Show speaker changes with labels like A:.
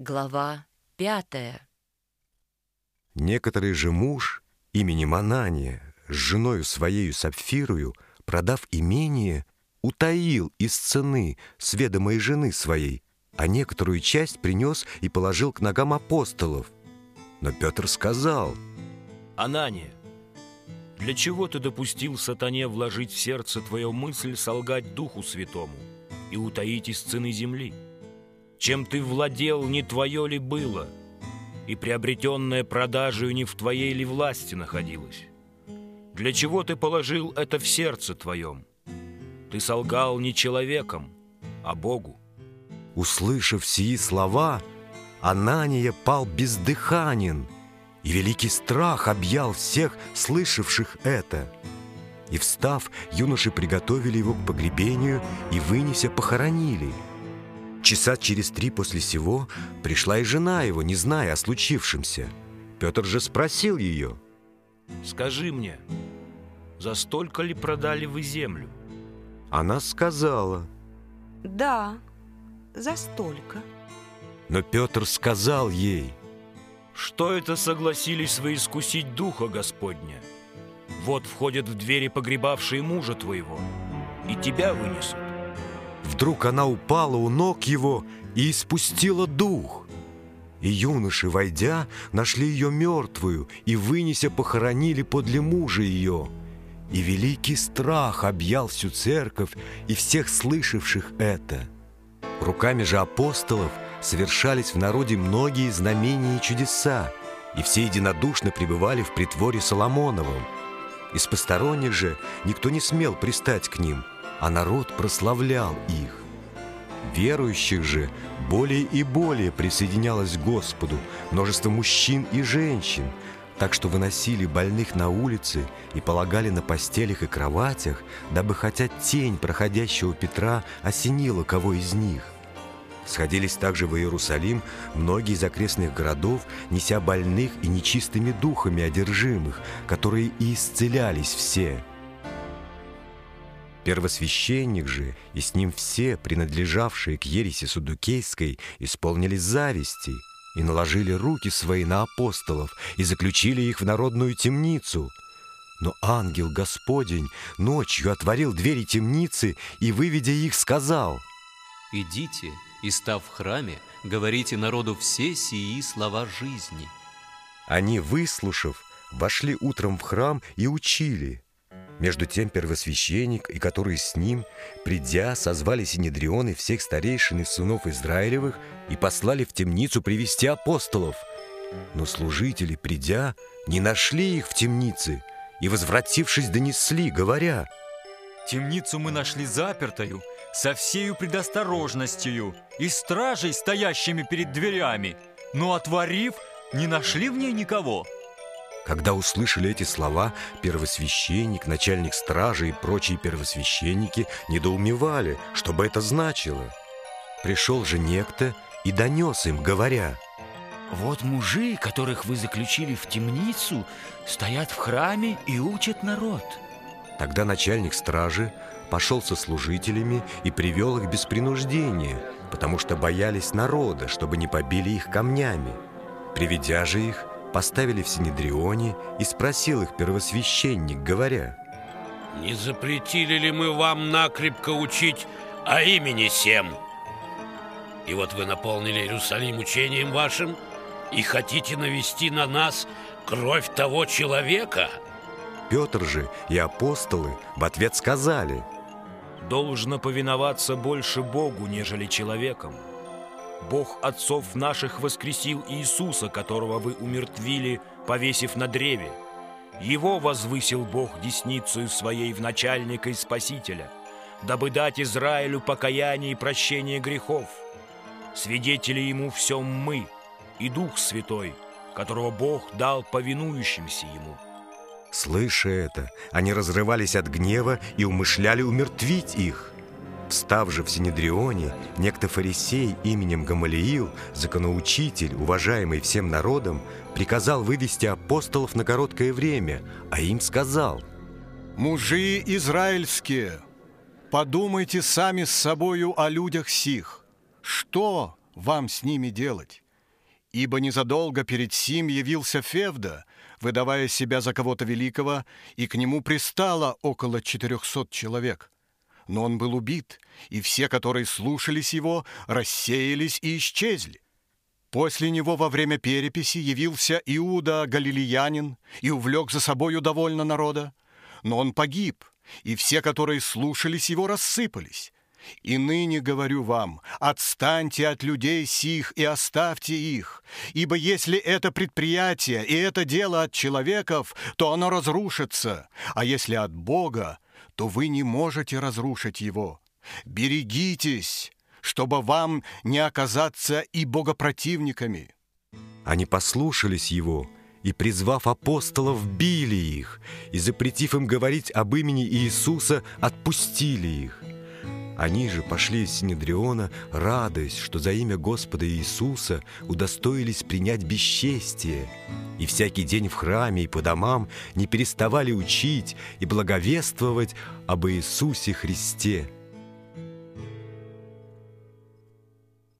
A: Глава пятая.
B: Некоторый же муж именем Анания с женою своею Сапфирою, продав имение, утаил из цены с ведомой жены своей, а некоторую часть принес и положил к ногам апостолов. Но Петр сказал,
C: «Анания, для чего ты допустил сатане вложить в сердце твою мысль солгать Духу Святому и утаить из цены земли?» Чем ты владел, не твое ли было, и приобретенное продажею не в твоей ли власти находилось? Для чего ты положил это в сердце твоем? Ты солгал не человеком, а Богу.
B: Услышав сии слова, Анания пал бездыханен, и великий страх объял всех, слышавших это. И встав, юноши приготовили его к погребению и, вынеся, похоронили – Часа через три после сего пришла и жена его, не зная о случившемся. Петр же спросил ее.
C: «Скажи мне, за столько ли продали вы землю?»
B: Она сказала.
D: «Да, за столько».
B: Но Петр сказал ей.
C: «Что это согласились вы искусить Духа Господня? Вот входят в двери погребавшие мужа твоего, и тебя вынесут.
B: Вдруг она упала у ног его и испустила дух. И юноши, войдя, нашли ее мертвую и, вынеся, похоронили подле мужа ее. И великий страх объял всю церковь и всех слышавших это. Руками же апостолов совершались в народе многие знамения и чудеса, и все единодушно пребывали в притворе Соломоновом. Из посторонних же никто не смел пристать к ним – а народ прославлял их. Верующих же более и более присоединялось к Господу множество мужчин и женщин, так что выносили больных на улицы и полагали на постелях и кроватях, дабы хотя тень проходящего Петра осенила кого из них. Сходились также в Иерусалим многие из окрестных городов, неся больных и нечистыми духами одержимых, которые и исцелялись все – Первосвященник же и с ним все, принадлежавшие к ереси Судукейской, исполнились зависти и наложили руки свои на апостолов и заключили их в народную темницу. Но ангел Господень ночью отворил двери темницы и, выведя их, сказал,
E: «Идите и, став в храме, говорите народу все сии слова жизни».
B: Они, выслушав, вошли утром в храм и учили – между тем первосвященник и которые с ним, придя, созвали Синедрионы всех старейшин и сынов Израилевых и послали в темницу привести апостолов. Но служители, придя, не нашли их в темнице и, возвратившись, донесли, говоря,
F: «Темницу мы нашли запертою, со всею предосторожностью и стражей, стоящими перед дверями, но, отворив, не нашли в ней никого».
B: Когда услышали эти слова, первосвященник, начальник стражи и прочие первосвященники недоумевали, что бы это значило. Пришел же некто и донес им, говоря,
G: «Вот мужи, которых вы заключили в темницу, стоят в храме и учат народ».
B: Тогда начальник стражи пошел со служителями и привел их без принуждения, потому что боялись народа, чтобы не побили их камнями. Приведя же их, поставили в Синедрионе и спросил их первосвященник, говоря,
H: «Не запретили ли мы вам накрепко учить о имени Сем? И вот вы наполнили Иерусалим учением вашим и хотите навести на нас кровь того человека?»
B: Петр же и апостолы в ответ сказали,
C: «Должно повиноваться больше Богу, нежели человеком». Бог отцов наших воскресил Иисуса, которого вы умертвили, повесив на древе. Его возвысил Бог десницей своей в начальника и спасителя, дабы дать Израилю покаяние и прощение грехов. Свидетели ему всем мы и Дух Святой, которого Бог дал повинующимся ему.
B: Слыша это, они разрывались от гнева и умышляли умертвить их. Встав же в Синедрионе, некто фарисей именем Гамалиил, законоучитель, уважаемый всем народом, приказал вывести апостолов на короткое время, а им сказал
I: «Мужи израильские, подумайте сами с собою о людях сих. Что вам с ними делать? Ибо незадолго перед сим явился Февда, выдавая себя за кого-то великого, и к нему пристало около четырехсот человек. Но он был убит, и все, которые слушались его, рассеялись и исчезли. После него во время переписи явился Иуда Галилеянин и увлек за собою довольно народа. Но он погиб, и все, которые слушались его, рассыпались. И ныне говорю вам, отстаньте от людей сих и оставьте их, ибо если это предприятие и это дело от человеков, то оно разрушится, а если от Бога, то вы не можете разрушить его. Берегитесь, чтобы вам не оказаться и богопротивниками.
B: Они послушались его и, призвав апостолов, били их, и, запретив им говорить об имени Иисуса, отпустили их. Они же пошли из Синедриона, радуясь, что за имя Господа Иисуса удостоились принять бесчестие. И всякий день в храме и по домам не переставали учить и благовествовать об Иисусе Христе –